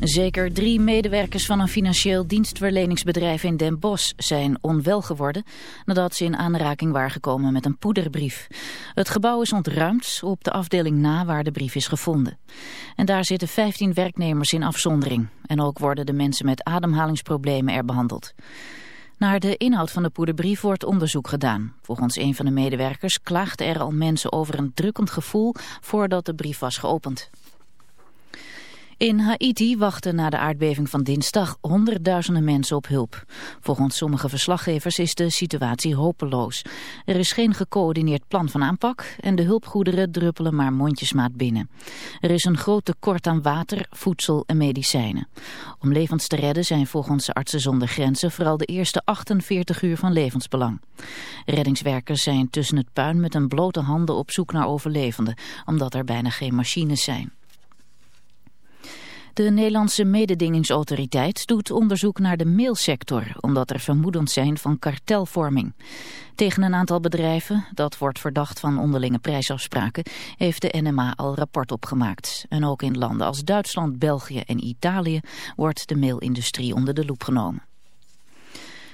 Zeker drie medewerkers van een financieel dienstverleningsbedrijf in Den Bosch zijn onwel geworden nadat ze in aanraking waren gekomen met een poederbrief. Het gebouw is ontruimd op de afdeling na waar de brief is gevonden. En daar zitten 15 werknemers in afzondering. En ook worden de mensen met ademhalingsproblemen er behandeld. Naar de inhoud van de poederbrief wordt onderzoek gedaan. Volgens een van de medewerkers klaagden er al mensen over een drukkend gevoel voordat de brief was geopend. In Haiti wachten na de aardbeving van dinsdag honderdduizenden mensen op hulp. Volgens sommige verslaggevers is de situatie hopeloos. Er is geen gecoördineerd plan van aanpak en de hulpgoederen druppelen maar mondjesmaat binnen. Er is een groot tekort aan water, voedsel en medicijnen. Om levens te redden zijn volgens Artsen zonder Grenzen vooral de eerste 48 uur van levensbelang. Reddingswerkers zijn tussen het puin met een blote handen op zoek naar overlevenden, omdat er bijna geen machines zijn. De Nederlandse mededingingsautoriteit doet onderzoek naar de mailsector, omdat er vermoedens zijn van kartelvorming. Tegen een aantal bedrijven, dat wordt verdacht van onderlinge prijsafspraken, heeft de NMA al rapport opgemaakt. En ook in landen als Duitsland, België en Italië wordt de mailindustrie onder de loep genomen.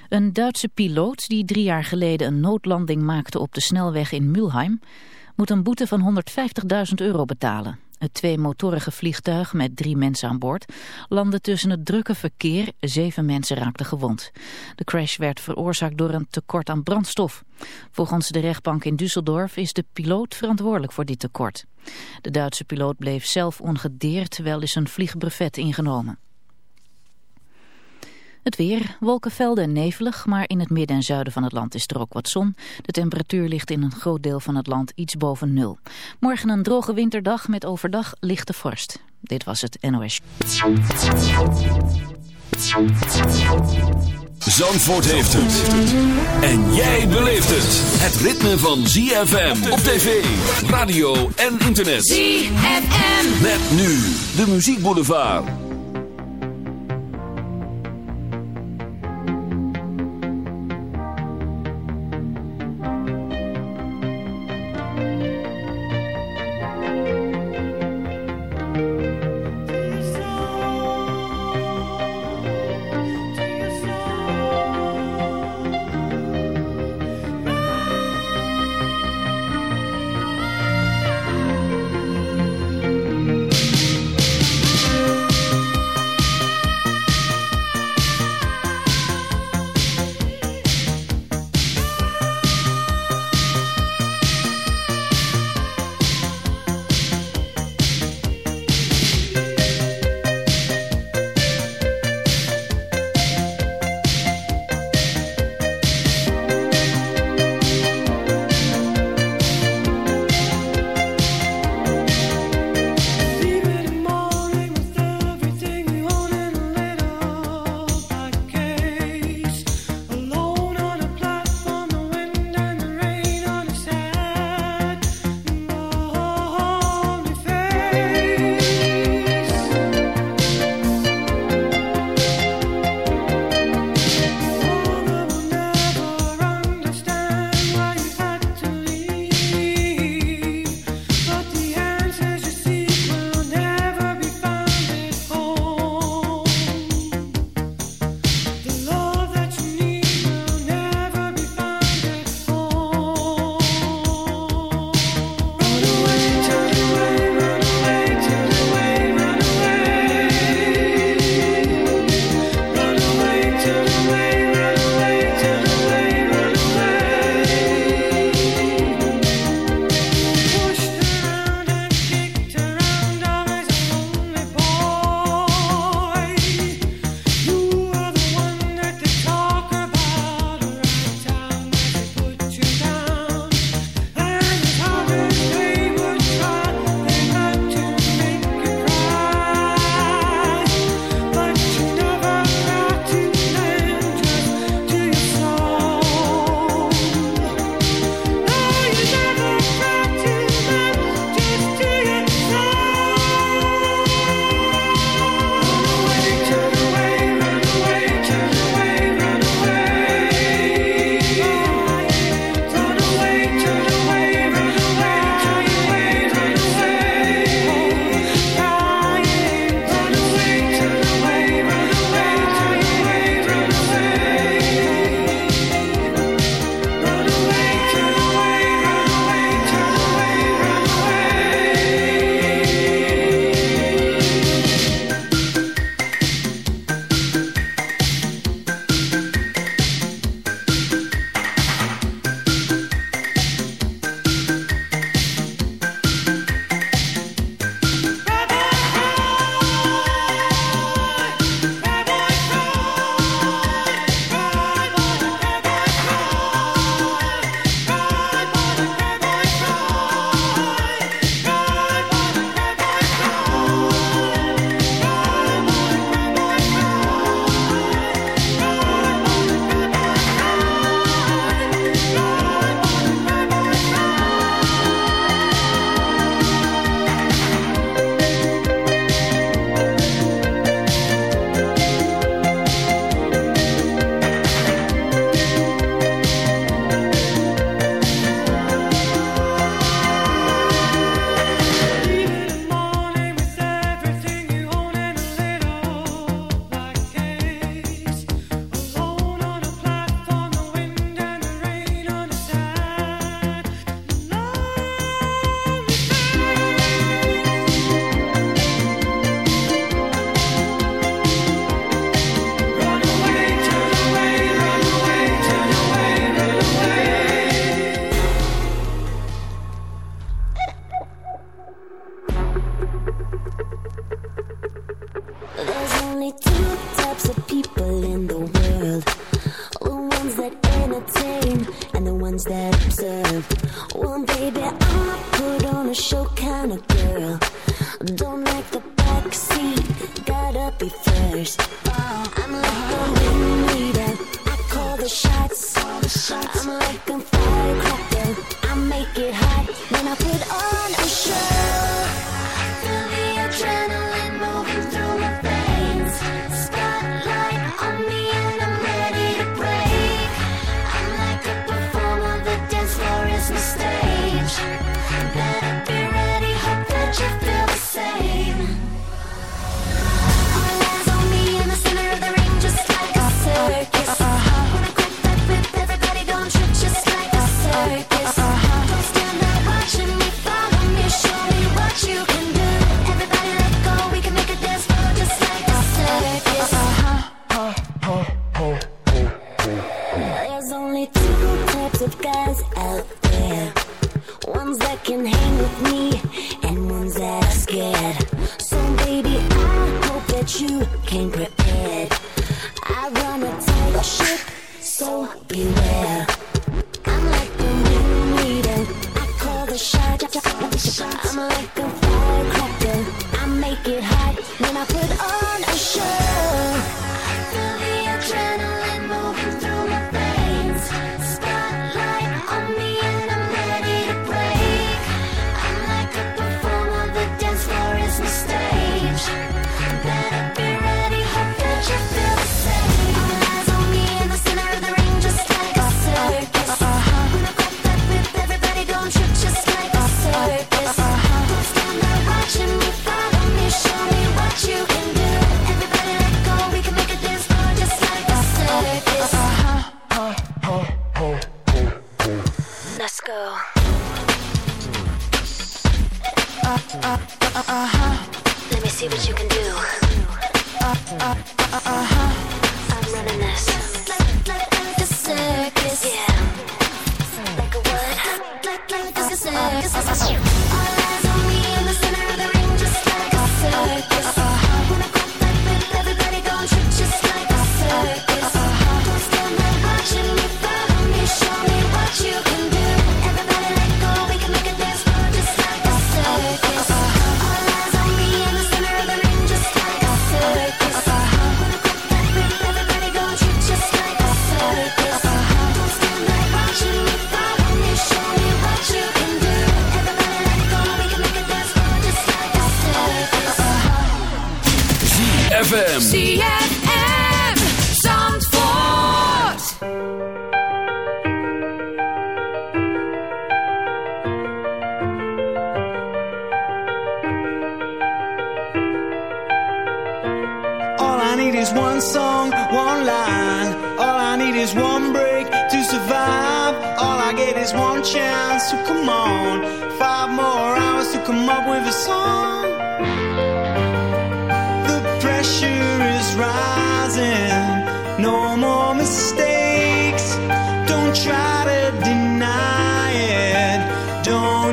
Een Duitse piloot die drie jaar geleden een noodlanding maakte op de snelweg in Mülheim, moet een boete van 150.000 euro betalen. Het tweemotorige vliegtuig met drie mensen aan boord landde tussen het drukke verkeer. Zeven mensen raakten gewond. De crash werd veroorzaakt door een tekort aan brandstof. Volgens de rechtbank in Düsseldorf is de piloot verantwoordelijk voor dit tekort. De Duitse piloot bleef zelf ongedeerd terwijl is een vliegbrevet ingenomen. Het weer, wolkenvelden en nevelig, maar in het midden en zuiden van het land is er ook wat zon. De temperatuur ligt in een groot deel van het land iets boven nul. Morgen een droge winterdag met overdag lichte vorst. Dit was het NOS. Zandvoort heeft het. En jij beleeft het. Het ritme van ZFM op tv, radio en internet. ZFM. Met nu de muziekboulevard.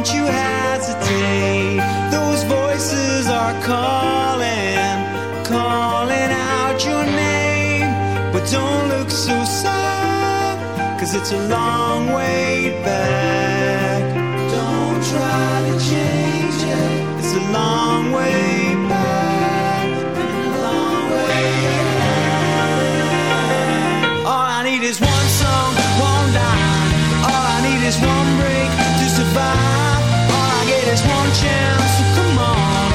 Don't you hesitate. Those voices are calling, calling out your name. But don't look so sad, cause it's a long way back. Don't try to change it. It's a long way back. A long way back. All I need is one song, one line. All I need is one break to survive there's one chance, so come on.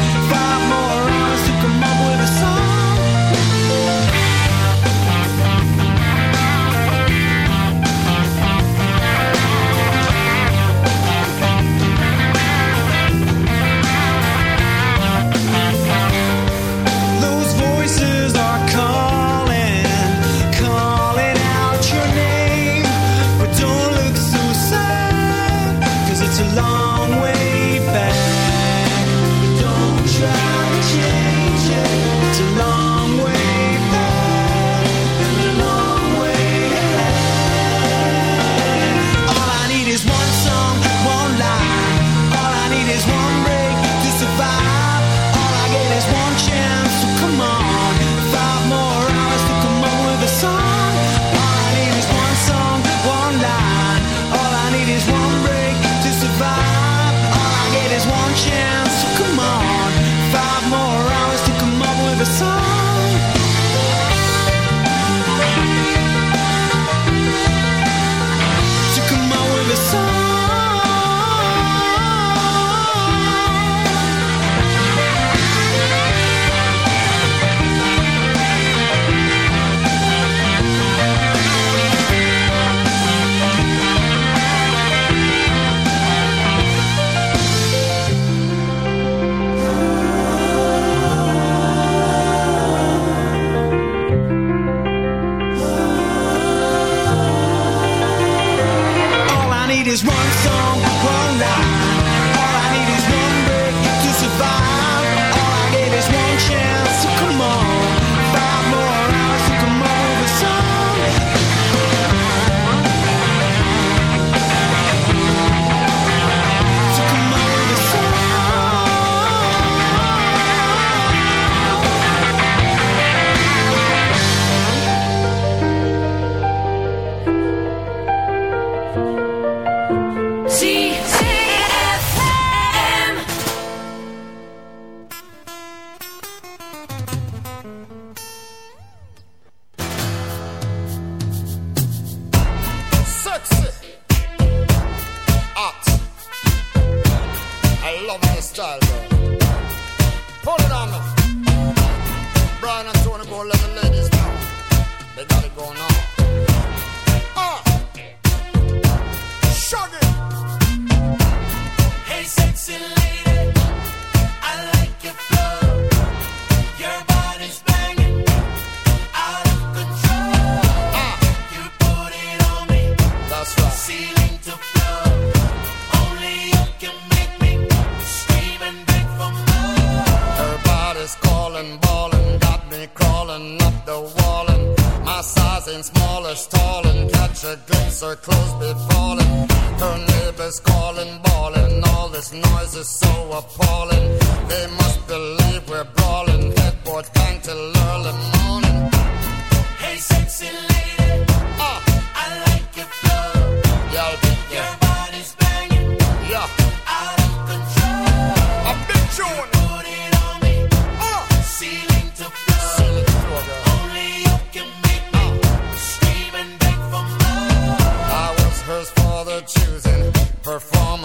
This noise is so appalling. They must believe we're brawling. Headboard gang till early morning. Hey, sexy lady. Uh.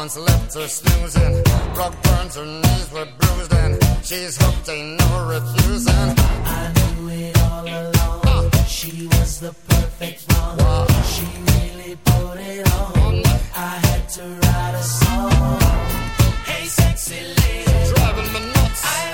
Someone's left her snoozing. Rock burns, her knees with bruised, and she's hooked, ain't no refusing. I knew it all along. Uh. She was the perfect one. Wow. She really put it on. Mm. I had to write a song. Hey, sexy lady. Driving me nuts. I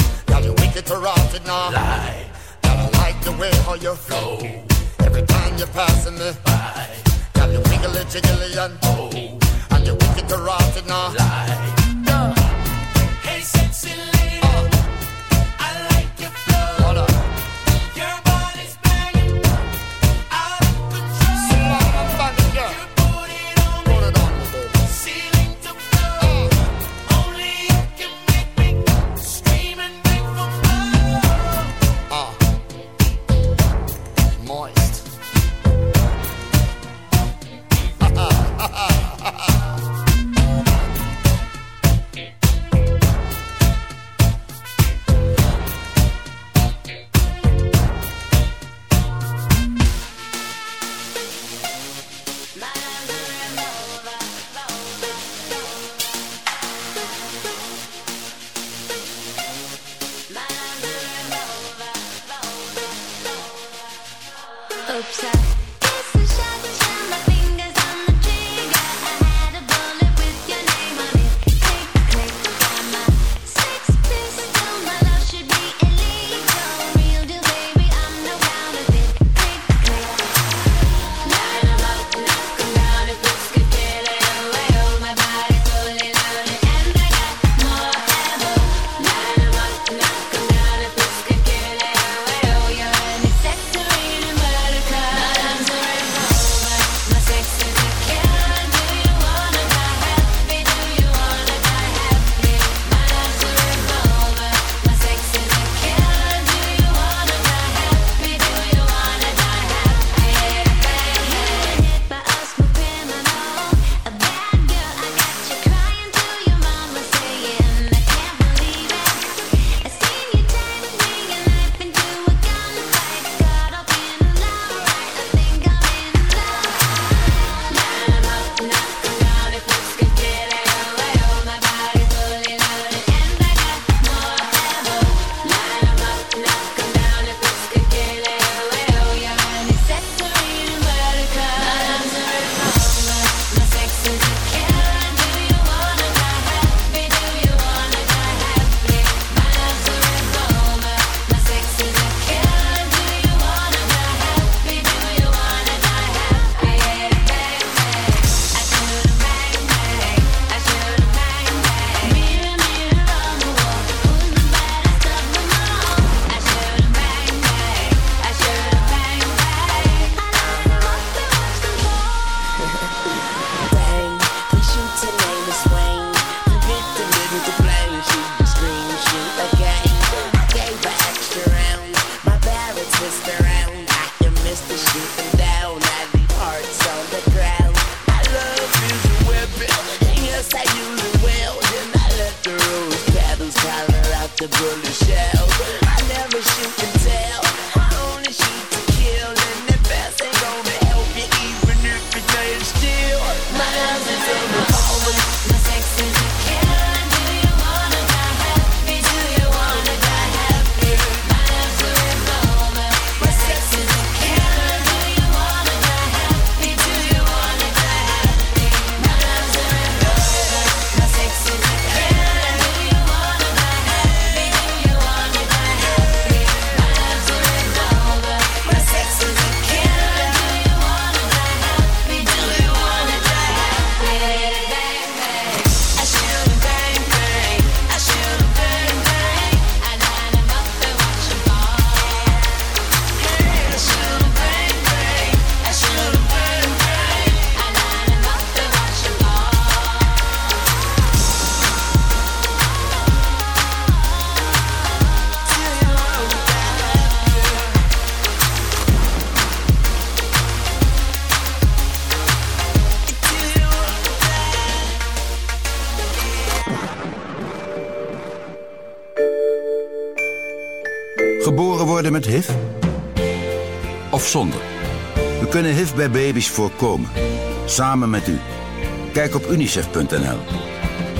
you wicked to rotted now. Lie. Gotta like the way how you flow. Every time you're passing me by. Got you wiggly jiggly and oh. And you're wicked to rotted now. Lie. No. Hey, sexy wij baby's voorkomen. Samen met u. Kijk op unicef.nl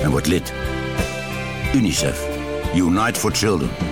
en word lid. UNICEF. Unite for Children.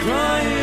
crying.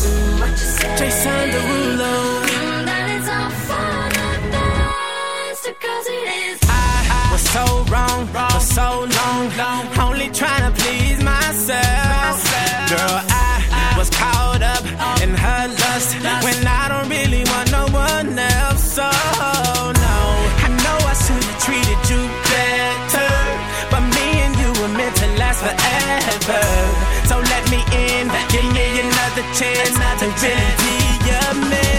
Jason Derulo. Mm, that it's all for the best because it is. I, was so wrong, for so long. Only trying to please myself. Girl, I, was caught up, in her lust. when I don't. chance to really be a man.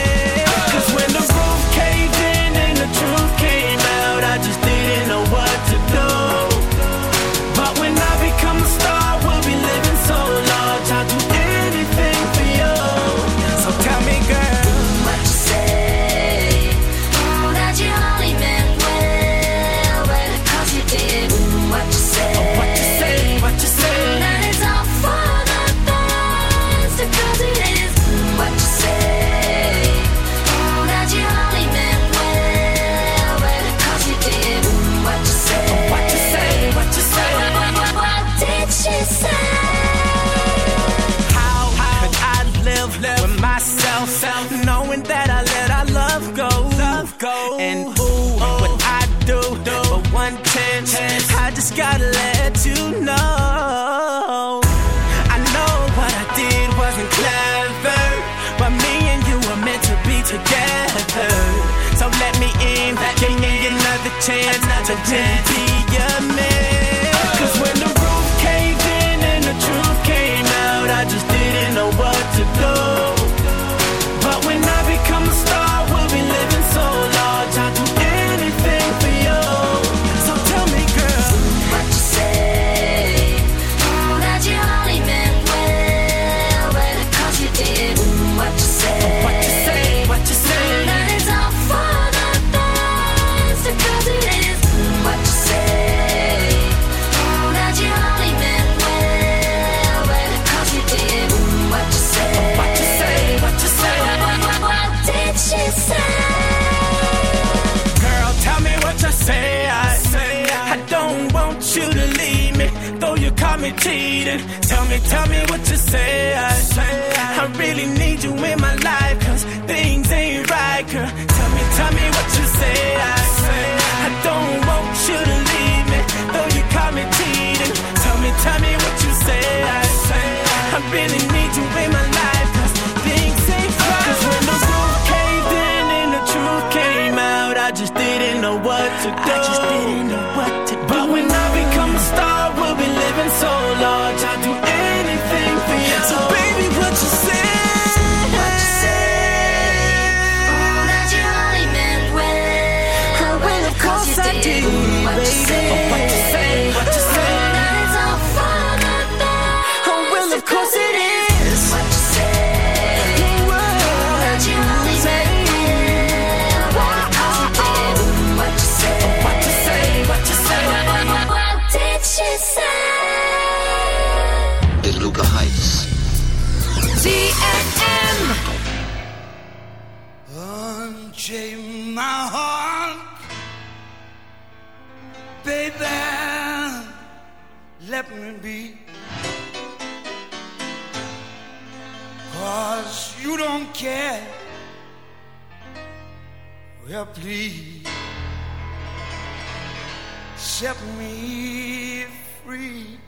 cause you don't care. Well, please set me free.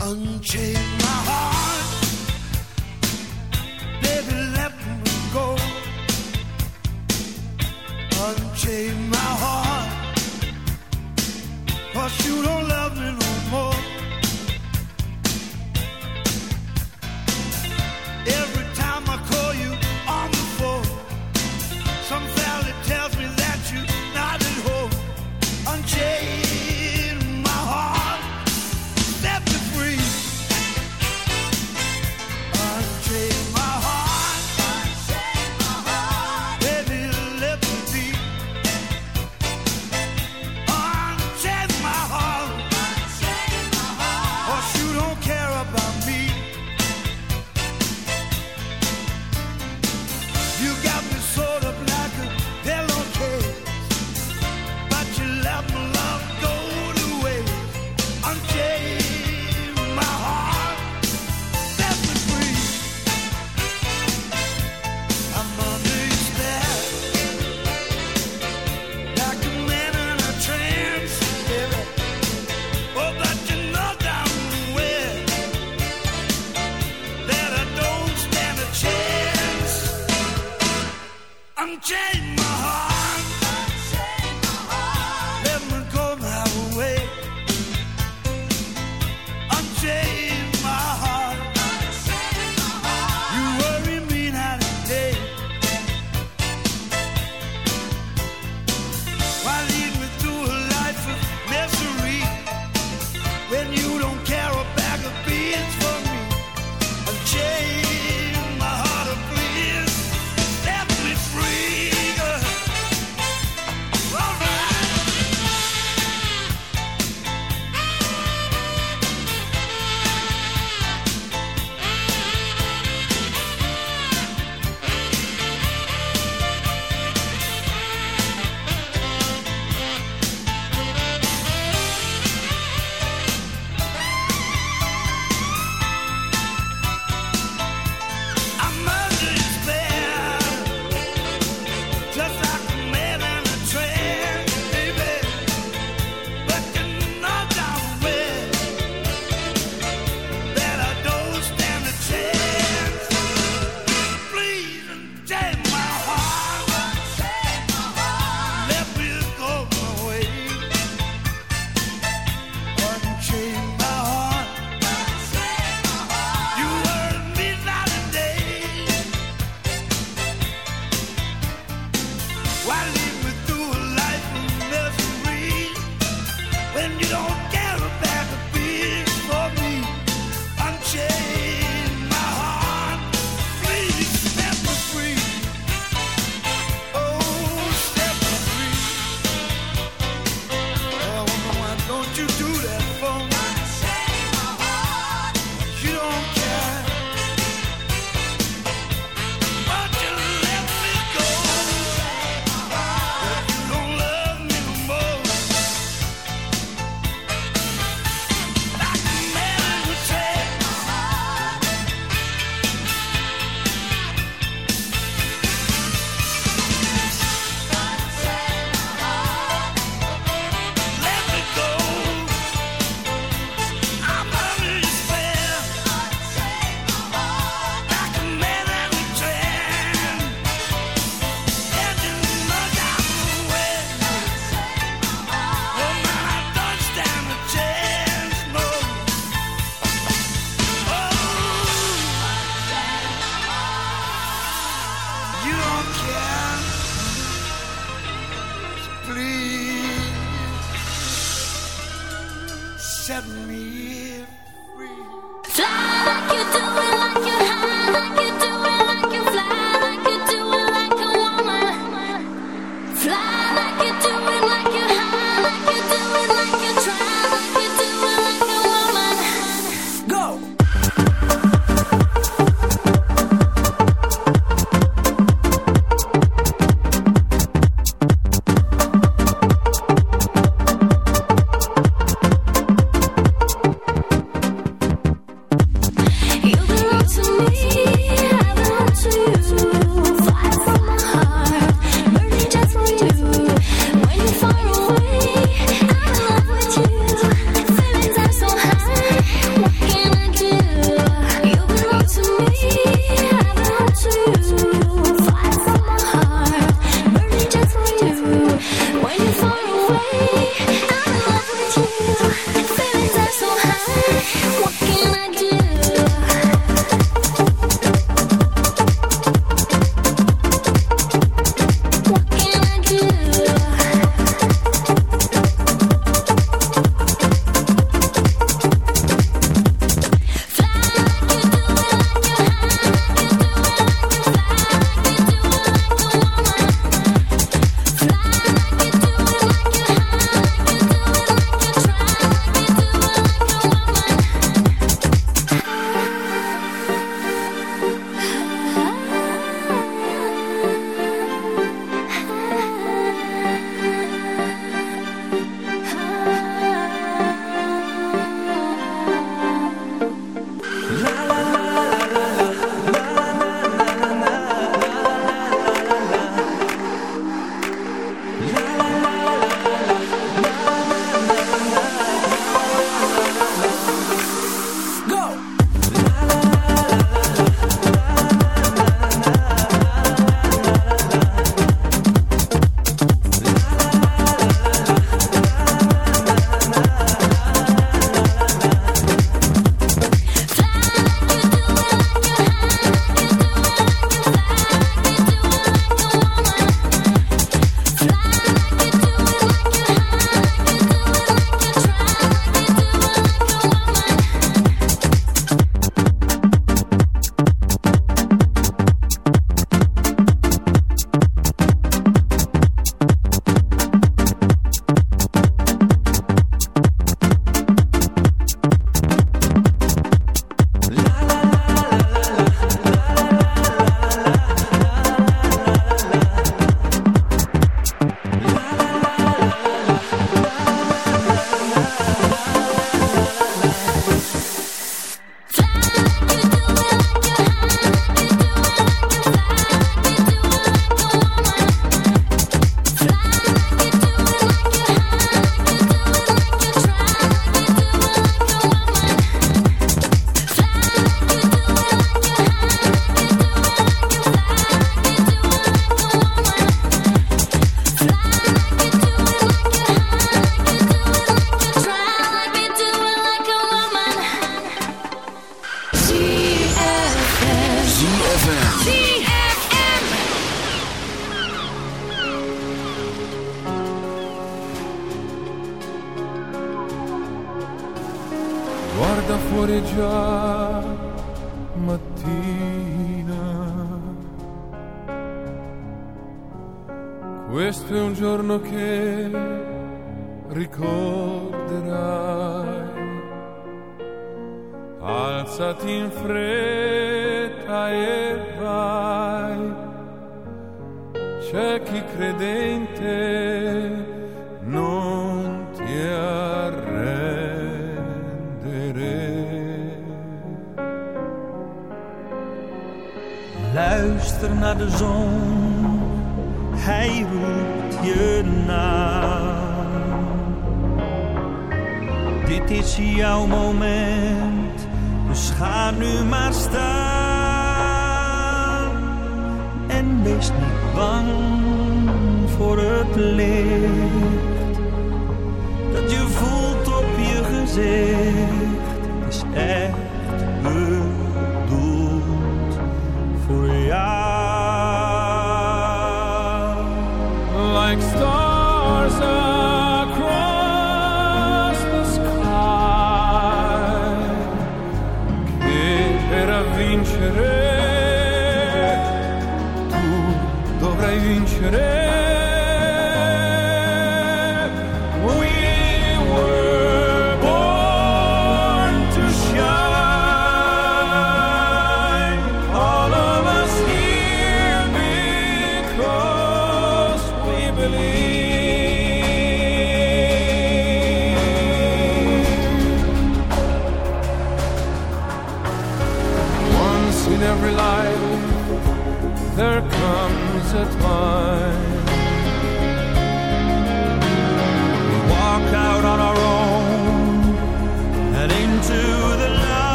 Unchain my heart.